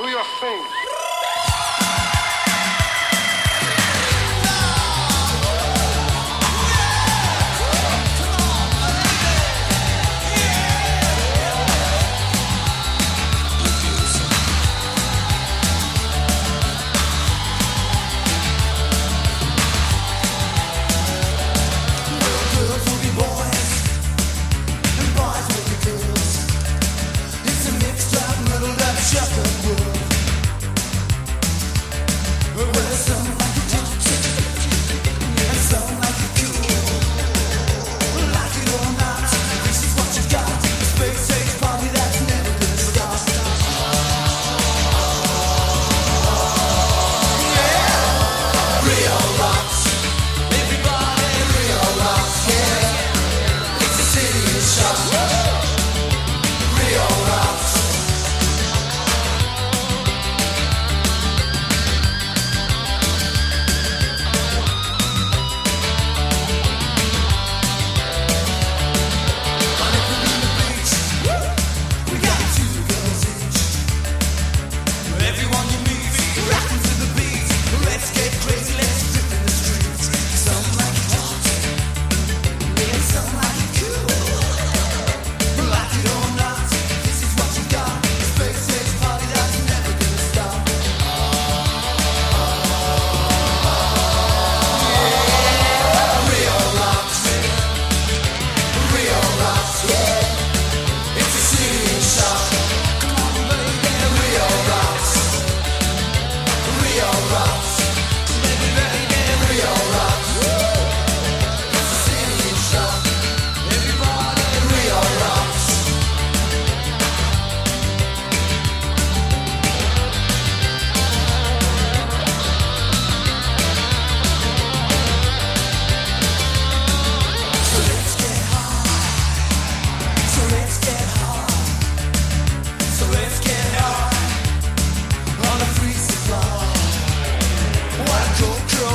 Do your thing.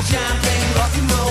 champagne, rock and roll.